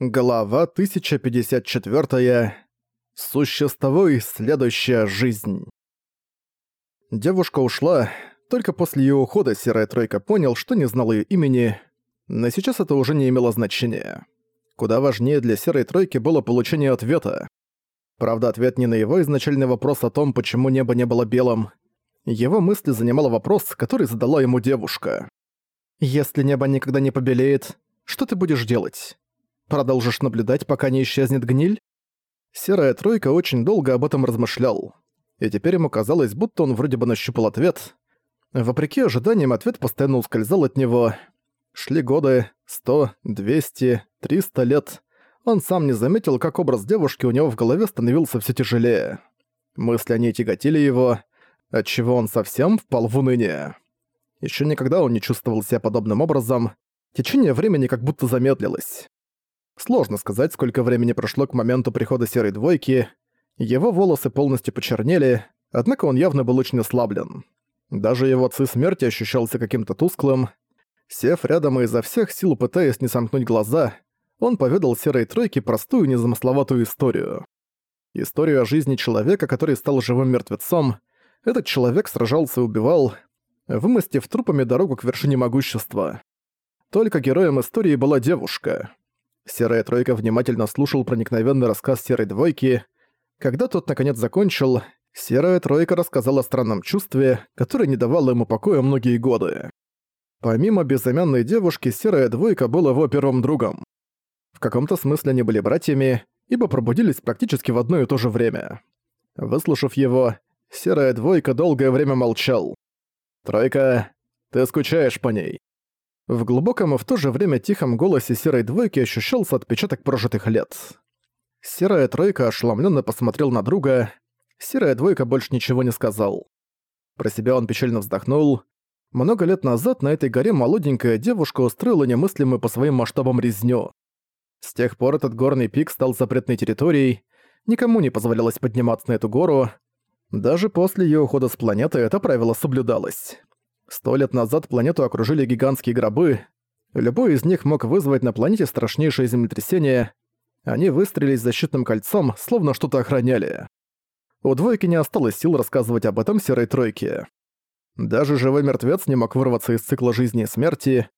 Глава 1054. Существуй следующая жизнь. Девушка ушла, только после её ухода Серая Тройка понял, что не знал её имени, но сейчас это уже не имело значения. Куда важнее для Серой Тройки было получение ответа. Правда, ответ не на его изначальный вопрос о том, почему небо не было белым. Его мысли занимал вопрос, который задала ему девушка. «Если небо никогда не побелеет, что ты будешь делать?» Продолжишь наблюдать, пока не исчезнет гниль? Серая тройка очень долго об этом размышлял. И теперь ему казалось, будто он вроде бы нащупал ответ. Вопреки ожиданиям, ответ постоянно ускользал от него. Шли годы, сто, двести, триста лет. Он сам не заметил, как образ девушки у него в голове становился все тяжелее. Мысли о ней тяготили его, отчего он совсем впал в уныние. Еще никогда он не чувствовал себя подобным образом. Течение времени как будто замедлилось. Сложно сказать, сколько времени прошло к моменту прихода Серой Двойки. Его волосы полностью почернели, однако он явно был очень ослаблен. Даже его ци смерти ощущался каким-то тусклым. Сев рядом и изо всех сил пытаясь не сомкнуть глаза, он поведал Серой Тройке простую незамысловатую историю. Историю о жизни человека, который стал живым мертвецом. Этот человек сражался и убивал, вымостив трупами дорогу к вершине могущества. Только героем истории была девушка. Серая Тройка внимательно слушал проникновенный рассказ Серой Двойки. Когда тот наконец закончил, Серая Тройка рассказала о странном чувстве, которое не давало ему покоя многие годы. Помимо безымянной девушки, Серая Двойка была его первым другом. В каком-то смысле они были братьями, ибо пробудились практически в одно и то же время. Выслушав его, Серая Двойка долгое время молчал. «Тройка, ты скучаешь по ней?» В глубоком и в то же время тихом голосе серой двойки ощущался отпечаток прожитых лет. Серая тройка ошеломленно посмотрел на друга. Серая двойка больше ничего не сказал. Про себя он печально вздохнул. Много лет назад на этой горе молоденькая девушка устроила немыслимую по своим масштабам резню. С тех пор этот горный пик стал запретной территорией, никому не позволялось подниматься на эту гору. Даже после ее ухода с планеты это правило соблюдалось. Сто лет назад планету окружили гигантские гробы. Любой из них мог вызвать на планете страшнейшее землетрясение. Они выстрелились защитным кольцом, словно что-то охраняли. У двойки не осталось сил рассказывать об этом серой тройке. Даже живой мертвец не мог вырваться из цикла жизни и смерти.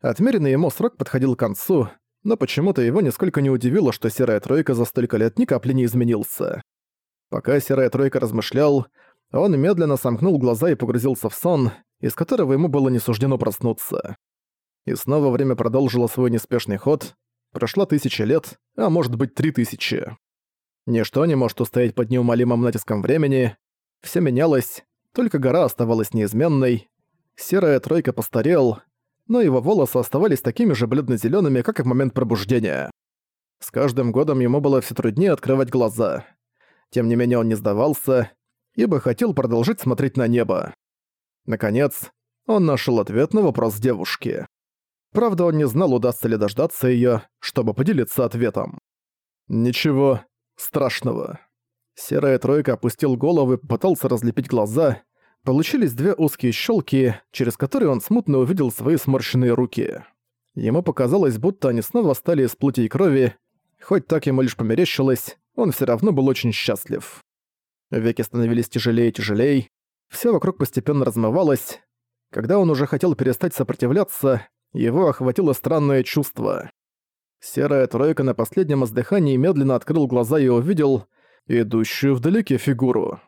Отмеренный ему срок подходил к концу, но почему-то его нисколько не удивило, что серая тройка за столько лет ни капли не изменился. Пока серая тройка размышлял, он медленно сомкнул глаза и погрузился в сон, из которого ему было не суждено проснуться. И снова время продолжило свой неспешный ход. Прошло тысяча лет, а может быть три тысячи. Ничто не может устоять под неумолимым натиском времени. Все менялось, только гора оставалась неизменной. Серая тройка постарел, но его волосы оставались такими же бледно-зелёными, как и в момент пробуждения. С каждым годом ему было все труднее открывать глаза. Тем не менее он не сдавался, ибо хотел продолжить смотреть на небо. Наконец, он нашел ответ на вопрос девушки. Правда, он не знал, удастся ли дождаться ее, чтобы поделиться ответом. «Ничего страшного». Серая тройка опустил голову и попытался разлепить глаза. Получились две узкие щелки, через которые он смутно увидел свои сморщенные руки. Ему показалось, будто они снова стали из плоти и крови. Хоть так ему лишь померещилось, он все равно был очень счастлив. Веки становились тяжелее и тяжелее, все вокруг постепенно размывалось. Когда он уже хотел перестать сопротивляться, его охватило странное чувство. Серая тройка на последнем издыхании медленно открыл глаза и увидел идущую вдалеке фигуру.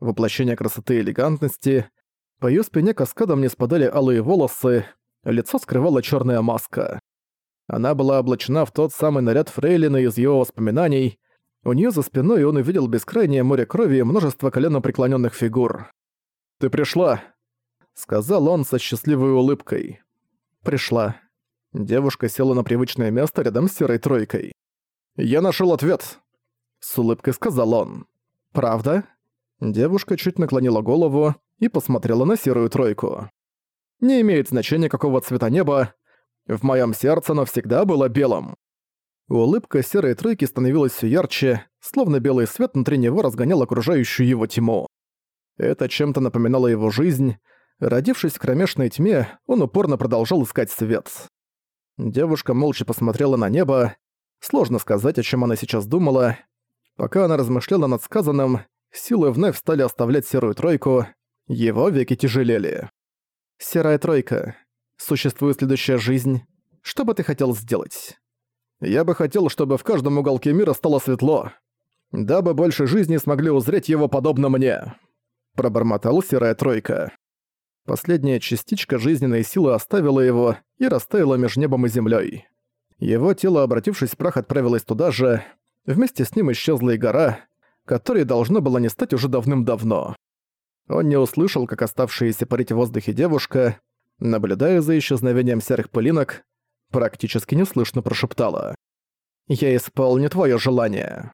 Воплощение красоты и элегантности. По её спине каскадом не спадали алые волосы, лицо скрывала чёрная маска. Она была облачена в тот самый наряд Фрейлина из его воспоминаний. У неё за спиной он увидел бескрайнее море крови и множество коленопреклонённых фигур. «Ты пришла», — сказал он со счастливой улыбкой. «Пришла». Девушка села на привычное место рядом с серой тройкой. «Я нашел ответ», — с улыбкой сказал он. «Правда?» Девушка чуть наклонила голову и посмотрела на серую тройку. «Не имеет значения, какого цвета неба. В моем сердце оно всегда было белым». Улыбка серой тройки становилась все ярче, словно белый свет внутри него разгонял окружающую его тьму. Это чем-то напоминало его жизнь. Родившись в кромешной тьме, он упорно продолжал искать свет. Девушка молча посмотрела на небо. Сложно сказать, о чем она сейчас думала. Пока она размышляла над сказанным, силы вновь стали оставлять серую тройку, его веки тяжелели. «Серая тройка. Существует следующая жизнь. Что бы ты хотел сделать?» «Я бы хотел, чтобы в каждом уголке мира стало светло, дабы больше жизни смогли узреть его подобно мне», — пробормотал серая тройка. Последняя частичка жизненной силы оставила его и растаяла между небом и землей. Его тело, обратившись в прах, отправилось туда же. Вместе с ним исчезла и гора, которой должно было не стать уже давным-давно. Он не услышал, как оставшаяся парить в воздухе девушка, наблюдая за исчезновением серых пылинок, практически неслышно прошептала. «Я исполню твое желание».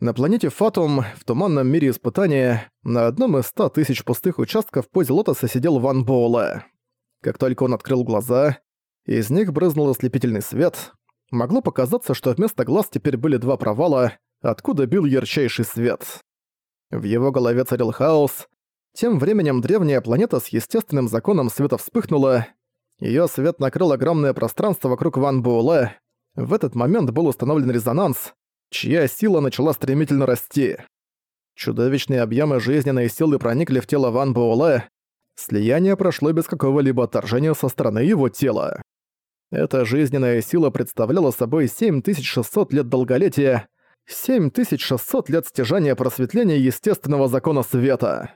На планете Фатум, в туманном мире испытания, на одном из ста тысяч пустых участков в позе лотоса сидел Ван Боуле. Как только он открыл глаза, из них брызнул ослепительный свет. Могло показаться, что вместо глаз теперь были два провала, откуда бил ярчайший свет. В его голове царил хаос, тем временем древняя планета с естественным законом света вспыхнула. Её свет накрыл огромное пространство вокруг Ван Буэлэ. В этот момент был установлен резонанс, чья сила начала стремительно расти. Чудовищные объемы жизненной силы проникли в тело Ван Буэлэ. Слияние прошло без какого-либо отторжения со стороны его тела. Эта жизненная сила представляла собой 7600 лет долголетия, 7600 лет стяжания просветления естественного закона света.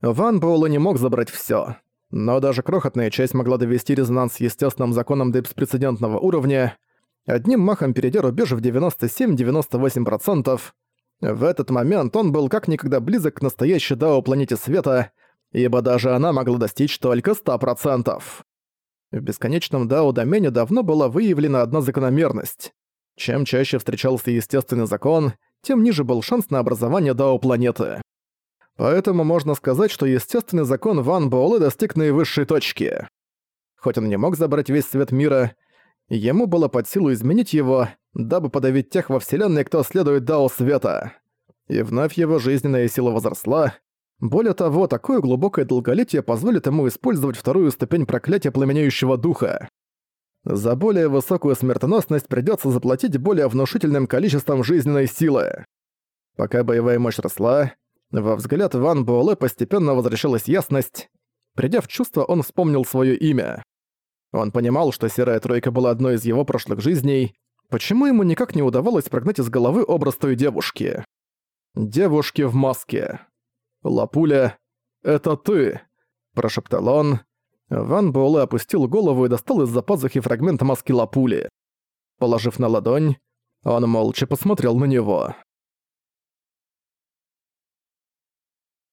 Ван Боула не мог забрать всё. Но даже крохотная часть могла довести резонанс естественным законом до беспрецедентного уровня, одним махом перейдя рубеж в 97-98%. В этот момент он был как никогда близок к настоящей Дао планете света, ибо даже она могла достичь только 100%. В бесконечном Дао-домене давно была выявлена одна закономерность. Чем чаще встречался естественный закон, тем ниже был шанс на образование Дао-планеты. Поэтому можно сказать, что естественный закон Ван Буэлэ достиг наивысшей точки. Хоть он не мог забрать весь свет мира, ему было под силу изменить его, дабы подавить тех во Вселенной, кто следует Дао Света. И вновь его жизненная сила возросла. Более того, такое глубокое долголетие позволит ему использовать вторую ступень проклятия пламенеющего духа. За более высокую смертоносность придётся заплатить более внушительным количеством жизненной силы. Пока боевая мощь росла, во взгляд Ван Буэлэ постепенно возвращалась ясность. Придя в чувство, он вспомнил своё имя. Он понимал, что Серая Тройка была одной из его прошлых жизней. Почему ему никак не удавалось прогнать из головы образ той девушки? Девушки в маске. «Лапуля, это ты!» – прошептал он. Ван Буэлэ опустил голову и достал из-за пазухи фрагмент маски Лапули. Положив на ладонь, он молча посмотрел на него.